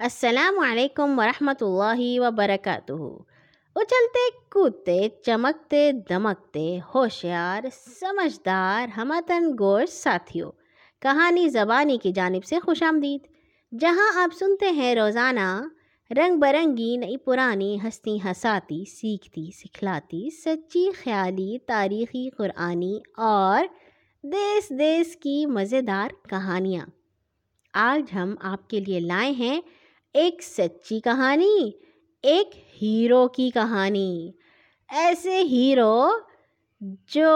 السلام علیکم ورحمۃ اللہ وبرکاتہ۔ اچھلتے، کودتے، چمکتے، دمکتے، ہوشیار، سمجھدار، ہمتن گوش ساتھیوں کہانی زبانی کی جانب سے خوش آمدید۔ جہاں آپ سنتے ہیں روزانہ رنگ برنگی نئی پرانی ہستی ہساتی سیکھتی سکھلاتی، سچی خیالی، تاریخی قرآنی اور دیس دیس کی مزیدار کہانیاں۔ آج ہم آپ کے لیے لائے ہیں ایک سچی کہانی، ایک ہیرو کی کہانی۔ ایسے ہیرو جو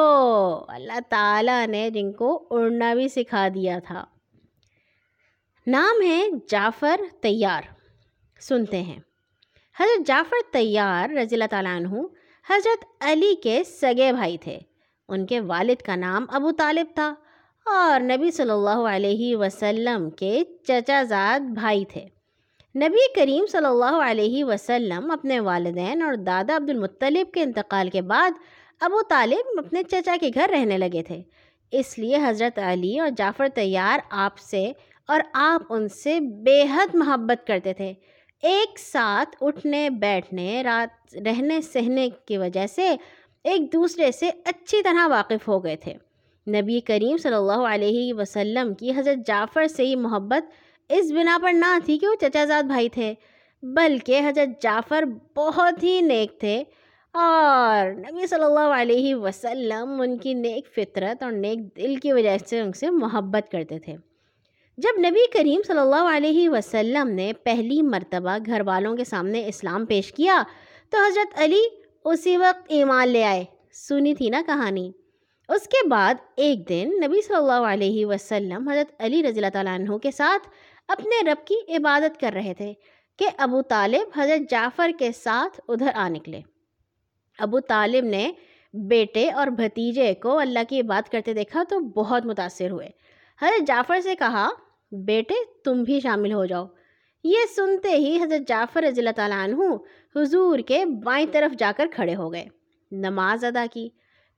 اللہ تعالیٰ نے جن کو اڑنا بھی سکھا دیا تھا۔ نام ہے جعفر تیار۔ سنتے ہیں۔ حضرت جعفر تیار رضی اللہ تعالیٰ عنہ حضرت علی کے سگے بھائی تھے۔ ان کے والد کا نام ابو طالب تھا اور نبی صلی اللہ علیہ وسلم کے چچا زاد بھائی تھے۔ نبی کریم صلی اللہ علیہ وسلم اپنے والدین اور دادا عبد المطلب کے انتقال کے بعد ابو طالب اپنے چچا کے گھر رہنے لگے تھے۔ اس لیے حضرت علی اور جعفر تیار آپ سے اور آپ ان سے بے حد محبت کرتے تھے۔ ایک ساتھ اٹھنے، بیٹھنے، رات رہنے، سہنے کی وجہ سے ایک دوسرے سے اچھی طرح واقف ہو گئے تھے۔ نبی کریم صلی اللہ علیہ وسلم کی حضرت جعفر سے ہی محبت اس بنا پر نہ تھی کہ وہ چچا زاد بھائی تھے، بلکہ حضرت جعفر بہت ہی نیک تھے اور نبی صلی اللہ علیہ وسلم ان کی نیک فطرت اور نیک دل کی وجہ سے ان سے محبت کرتے تھے۔ جب نبی کریم صلی اللہ علیہ وسلم نے پہلی مرتبہ گھر والوں کے سامنے اسلام پیش کیا تو حضرت علی اسی وقت ایمان لے آئے۔ سنی تھی نا کہانی۔ اس کے بعد ایک دن نبی صلی اللہ علیہ وسلم حضرت علی رضی اللہ تعالیٰ عنہ کے ساتھ اپنے رب کی عبادت کر رہے تھے کہ ابو طالب حضرت جعفر کے ساتھ ادھر آ نکلے۔ ابو طالب نے بیٹے اور بھتیجے کو اللہ کی عبادت کرتے دیکھا تو بہت متاثر ہوئے۔ حضرت جعفر سے کہا، بیٹے، تم بھی شامل ہو جاؤ۔ یہ سنتے ہی حضرت جعفر رضی اللہ تعالیٰ عنہ حضور کے بائیں طرف جا کر کھڑے ہو گئے۔ نماز ادا کی۔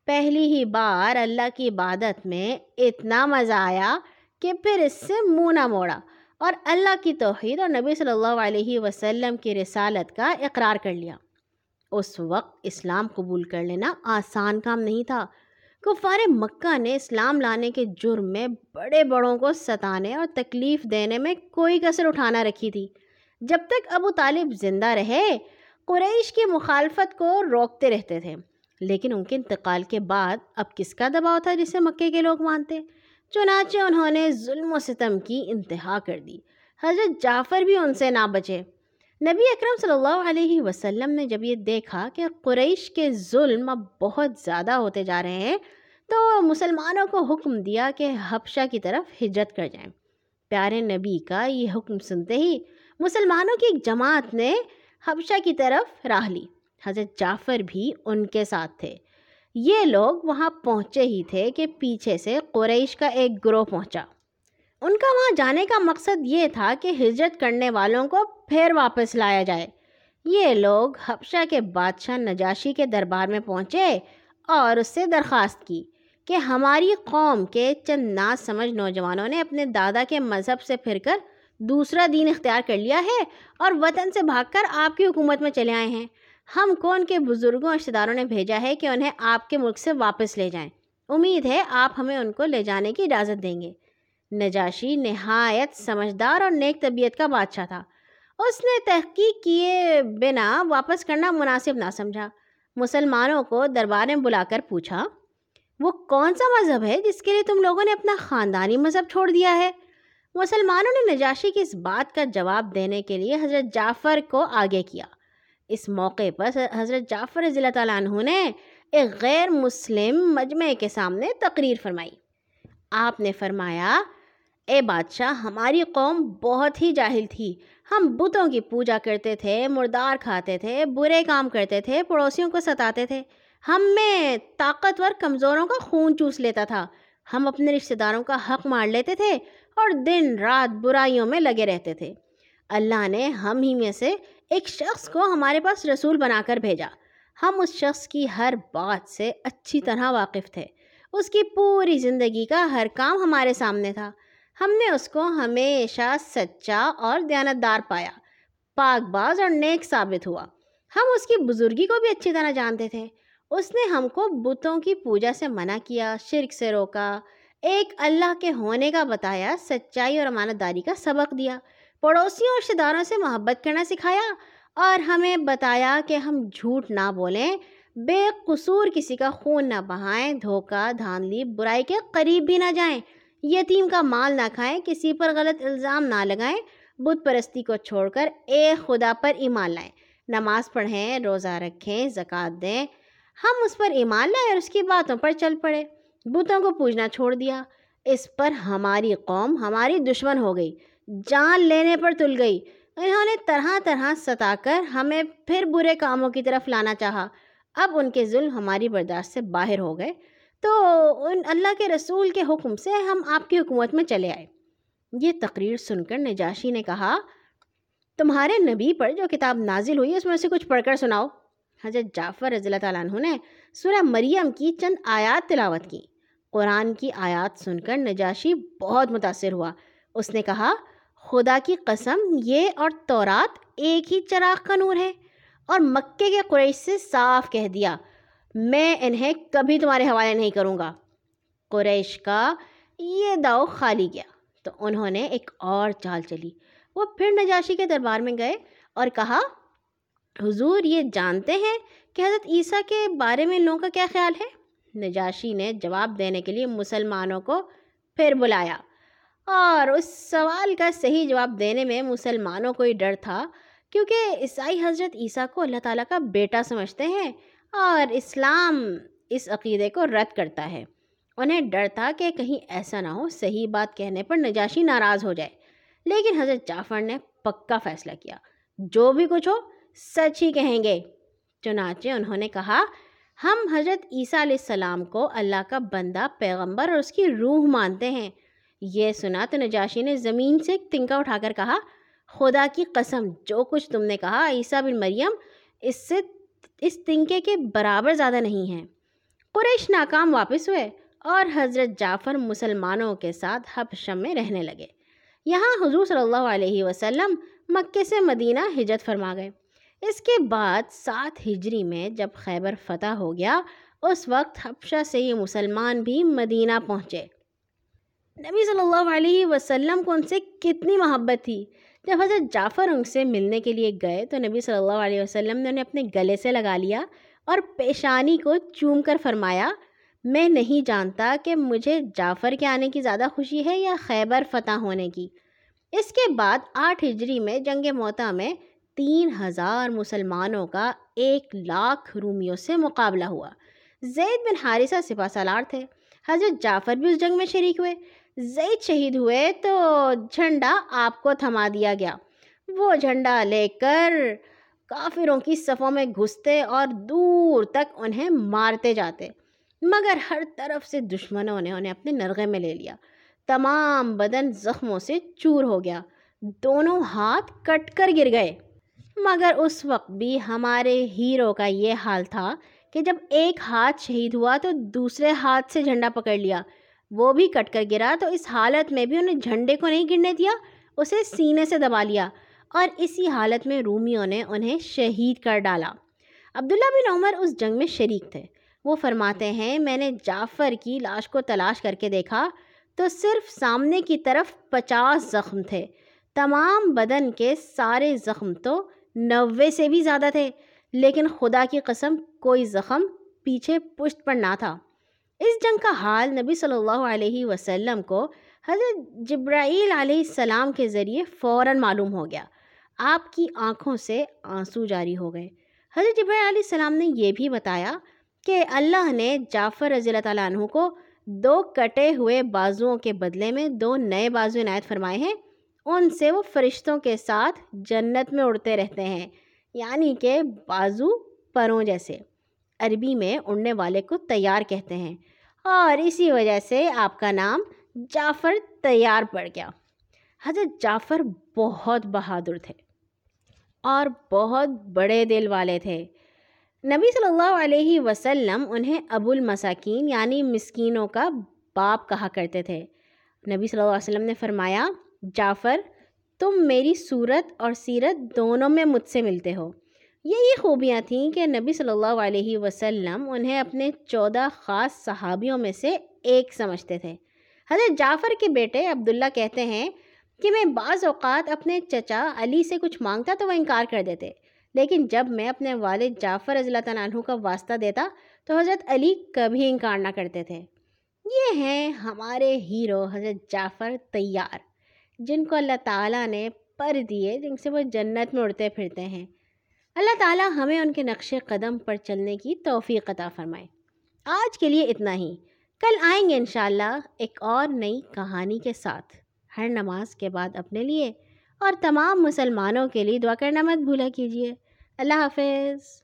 پہلی ہی بار اللہ کی عبادت میں اتنا مزہ آیا کہ پھر اس سے منہ نہ موڑا۔ اور اللہ کی توحید اور نبی صلی اللہ علیہ وسلم کی رسالت کا اقرار کر لیا۔ اس وقت اسلام قبول کر لینا آسان کام نہیں تھا۔ کفار مکہ نے اسلام لانے کے جرم میں بڑے بڑوں کو ستانے اور تکلیف دینے میں کوئی کثر اٹھانا رکھی تھی۔ جب تک ابو طالب زندہ رہے، قریش کی مخالفت کو روکتے رہتے تھے۔ لیکن ان کے انتقال کے بعد اب کس کا دباؤ تھا جسے مکے کے لوگ مانتے؟ چنانچہ انہوں نے ظلم و ستم کی انتہا کر دی۔ حضرت جعفر بھی ان سے نہ بچے۔ نبی اکرم صلی اللہ علیہ وسلم نے جب یہ دیکھا کہ قریش کے ظلم اب بہت زیادہ ہوتے جا رہے ہیں، تو مسلمانوں کو حکم دیا کہ حبشہ کی طرف ہجرت کر جائیں۔ پیارے نبی کا یہ حکم سنتے ہی مسلمانوں کی ایک جماعت نے حبشہ کی طرف راہ لی۔ حضرت جعفر بھی ان کے ساتھ تھے۔ یہ لوگ وہاں پہنچے ہی تھے کہ پیچھے سے قریش کا ایک گروہ پہنچا۔ ان کا وہاں جانے کا مقصد یہ تھا کہ ہجرت کرنے والوں کو پھر واپس لایا جائے۔ یہ لوگ حبشہ کے بادشاہ نجاشی کے دربار میں پہنچے اور اس سے درخواست کی کہ ہماری قوم کے چند ناز سمجھ نوجوانوں نے اپنے دادا کے مذہب سے پھر کر دوسرا دین اختیار کر لیا ہے اور وطن سے بھاگ کر آپ کی حکومت میں چلے آئے ہیں۔ ہم کو ان کے بزرگوں رشتہ داروں نے بھیجا ہے کہ انہیں آپ کے ملک سے واپس لے جائیں؟ امید ہے آپ ہمیں ان کو لے جانے کی اجازت دیں گے۔ نجاشی نہایت سمجھدار اور نیک طبیعت کا بادشاہ تھا۔ اس نے تحقیق کیے بنا واپس کرنا مناسب نہ سمجھا۔ مسلمانوں کو دربار میں بلا کر پوچھا، وہ کون سا مذہب ہے جس کے لیے تم لوگوں نے اپنا خاندانی مذہب چھوڑ دیا ہے؟ مسلمانوں نے نجاشی کی اس بات کا جواب دینے کے لیے حضرت جعفر کو آگے کیا۔ اس موقع پر حضرت جعفر رضی اللہ تعالیٰ عنہ نے ایک غیر مسلم مجمع کے سامنے تقریر فرمائی۔ آپ نے فرمایا، اے بادشاہ، ہماری قوم بہت ہی جاہل تھی۔ ہم بتوں کی پوجا کرتے تھے، مردار کھاتے تھے، برے کام کرتے تھے، پڑوسیوں کو ستاتے تھے۔ ہم میں طاقتور کمزوروں کا خون چوس لیتا تھا۔ ہم اپنے رشتہ داروں کا حق مار لیتے تھے اور دن رات برائیوں میں لگے رہتے تھے۔ اللہ نے ہم ہی میں سے ایک شخص کو ہمارے پاس رسول بنا کر بھیجا۔ ہم اس شخص کی ہر بات سے اچھی طرح واقف تھے۔ اس کی پوری زندگی کا ہر کام ہمارے سامنے تھا۔ ہم نے اس کو ہمیشہ سچا اور دیانتدار پایا۔ پاک باز اور نیک ثابت ہوا۔ ہم اس کی بزرگی کو بھی اچھی طرح جانتے تھے۔ اس نے ہم کو بتوں کی پوجا سے منع کیا، شرک سے روکا، ایک اللہ کے ہونے کا بتایا، سچائی اور امانت داری کا سبق دیا۔ پڑوسیوں اور رشتے داروں سے محبت کرنا سکھایا اور ہمیں بتایا کہ ہم جھوٹ نہ بولیں، بے قصور کسی کا خون نہ بہائیں، دھوکہ، دھاندلی، برائی کے قریب بھی نہ جائیں۔ یتیم کا مال نہ کھائیں، کسی پر غلط الزام نہ لگائیں۔ بت پرستی کو چھوڑ کر ایک خدا پر ایمان لائیں۔ نماز پڑھیں، روزہ رکھیں، زکوٰۃ دیں۔ ہم اس پر ایمان لائے اور اس کی باتوں پر چل پڑے۔ بتوں کو پوجنا چھوڑ دیا۔ اس پر ہماری قوم، ہماری دشمن ہو گئی۔ جان لینے پر تل گئی۔ انہوں نے طرح طرح ستا کر ہمیں پھر برے کاموں کی طرف لانا چاہا۔ اب ان کے ظلم ہماری برداشت سے باہر ہو گئے۔ تو ان اللہ کے رسول کے حکم سے ہم آپ کی حکومت میں چلے آئے۔ یہ تقریر سن کر نجاشی نے کہا، تمہارے نبی پر جو کتاب نازل ہوئی اس میں سے کچھ پڑھ کر سناؤ۔ حضرت جعفر رضی اللہ تعالیٰ عنہ نے سورہ مریم کی چند آیات تلاوت کی۔ قرآن کی آیات سن کر نجاشی بہت متاثر ہوا۔ اس نے کہا خدا کی قسم، یہ اور تورات ایک ہی چراغ کا نور ہے۔ اور مکے کے قریش سے صاف کہہ دیا، میں انہیں کبھی تمہارے حوالے نہیں کروں گا۔ قریش کا یہ داؤ خالی گیا۔ تو انہوں نے ایک اور چال چلی۔ وہ پھر نجاشی کے دربار میں گئے اور کہا، حضور یہ جانتے ہیں کہ حضرت عیسیٰ کے بارے میں ان لوگوں کا کیا خیال ہے؟ نجاشی نے جواب دینے کے لیے مسلمانوں کو پھر بلایا۔ اور اس سوال کا صحیح جواب دینے میں مسلمانوں کو ہی ڈر تھا، کیونکہ عیسائی حضرت عیسیٰ کو اللہ تعالیٰ کا بیٹا سمجھتے ہیں اور اسلام اس عقیدے کو رد کرتا ہے۔ انہیں ڈر تھا کہ کہیں ایسا نہ ہو، صحیح بات کہنے پر نجاشی ناراض ہو جائے۔ لیکن حضرت جعفر نے پکا فیصلہ کیا، جو بھی کچھ ہو، سچ ہی کہیں گے۔ چنانچہ انہوں نے کہا، ہم حضرت عیسیٰ علیہ السلام کو اللہ کا بندہ، پیغمبر اور اس کی روح مانتے ہیں۔ یہ سنا تو نجاشی نے زمین سے ایک تنکا اٹھا کر کہا، خدا کی قسم، جو کچھ تم نے کہا عیسیٰ بن مریم، اس سے اس تنکے کے برابر زیادہ نہیں ہیں قریش ناکام واپس ہوئے اور حضرت جعفر مسلمانوں کے ساتھ حبشم میں رہنے لگے۔ یہاں حضور صلی اللہ علیہ وسلم مکے سے مدینہ ہجرت فرما گئے۔ اس کے بعد سات ہجری میں جب خیبر فتح ہو گیا، اس وقت حبشہ سے یہ مسلمان بھی مدینہ پہنچے۔ نبی صلی اللہ علیہ وسلم کو ان سے کتنی محبت تھی؟ جب حضرت جعفر ان سے ملنے کے لیے گئے تو نبی صلی اللہ علیہ وسلم نے انہیں اپنے گلے سے لگا لیا اور پیشانی کو چوم کر فرمایا، میں نہیں جانتا کہ مجھے جعفر کے آنے کی زیادہ خوشی ہے یا خیبر فتح ہونے کی۔ اس کے بعد آٹھ ہجری میں جنگ موتا میں تین ہزار مسلمانوں کا ایک لاکھ رومیوں سے مقابلہ ہوا۔ زید بن حارثہ سپا سالار تھے۔ حضرت جعفر بھی اس جنگ میں شریک ہوئے۔ زید شہید ہوئے تو جھنڈا آپ کو تھما دیا گیا۔ وہ جھنڈا لے کر کافروں کی صفوں میں گھستے اور دور تک انہیں مارتے جاتے، مگر ہر طرف سے دشمنوں نے انہیں اپنے نرغے میں لے لیا۔ تمام بدن زخموں سے چور ہو گیا، دونوں ہاتھ کٹ کر گر گئے۔ مگر اس وقت بھی ہمارے ہیرو کا یہ حال تھا کہ جب ایک ہاتھ شہید ہوا تو دوسرے ہاتھ سے جھنڈا پکڑ لیا۔ وہ بھی کٹ کر گرا تو اس حالت میں بھی انہیں جھنڈے کو نہیں گرنے دیا، اسے سینے سے دبا لیا اور اسی حالت میں رومیوں نے انہیں شہید کر ڈالا۔ عبداللہ بن عمر اس جنگ میں شریک تھے۔ وہ فرماتے ہیں، میں نے جعفر کی لاش کو تلاش کر کے دیکھا تو صرف سامنے کی طرف پچاس زخم تھے۔ تمام بدن کے سارے زخم تو نوے سے بھی زیادہ تھے، لیکن خدا کی قسم کوئی زخم پیچھے پشت پر نہ تھا۔ اس جنگ کا حال نبی صلی اللہ علیہ وسلم کو حضرت جبرائیل علیہ السلام کے ذریعے فوراً معلوم ہو گیا۔ آپ کی آنکھوں سے آنسو جاری ہو گئے۔ حضرت جبرائیل علیہ السلام نے یہ بھی بتایا کہ اللہ نے جعفر رضی اللہ تعالیٰ عنہ کو دو کٹے ہوئے بازوؤں کے بدلے میں دو نئے بازو عنایت فرمائے ہیں۔ ان سے وہ فرشتوں کے ساتھ جنت میں اڑتے رہتے ہیں یعنی کہ بازو پروں جیسے۔ عربی میں اڑنے والے کو تیار کہتے ہیں۔ اور اسی وجہ سے آپ کا نام جعفر تیار پڑ گیا۔ حضرت جعفر بہت بہادر تھے اور بہت بڑے دل والے تھے۔ نبی صلی اللہ علیہ وسلم انہیں ابو المساکین یعنی مسکینوں کا باپ کہا کرتے تھے۔ نبی صلی اللہ علیہ وسلم نے فرمایا، جعفر، تم میری صورت اور سیرت دونوں میں مجھ سے ملتے ہو۔ یہی خوبیاں تھیں کہ نبی صلی اللہ علیہ وسلم انہیں اپنے چودہ خاص صحابیوں میں سے ایک سمجھتے تھے۔ حضرت جعفر کے بیٹے عبداللہ کہتے ہیں کہ میں بعض اوقات اپنے چچا علی سے کچھ مانگتا تو وہ انکار کر دیتے، لیکن جب میں اپنے والد جعفر رضی اللہ تعالیٰ عنہ کا واسطہ دیتا تو حضرت علی کبھی انکار نہ کرتے تھے۔ یہ ہیں ہمارے ہیرو حضرت جعفر تیار، جن کو اللہ تعالیٰ نے پر دیے جن سے وہ جنت میں اڑتے پھرتے ہیں۔ اللہ تعالیٰ ہمیں ان کے نقش قدم پر چلنے کی توفیق عطا فرمائے۔ آج کے لیے اتنا ہی۔ کل آئیں گے انشاءاللہ ایک اور نئی کہانی کے ساتھ۔ ہر نماز کے بعد اپنے لیے۔ اور تمام مسلمانوں کے لیے دعا کرنا مت بھولا کیجیے اللہ حافظ۔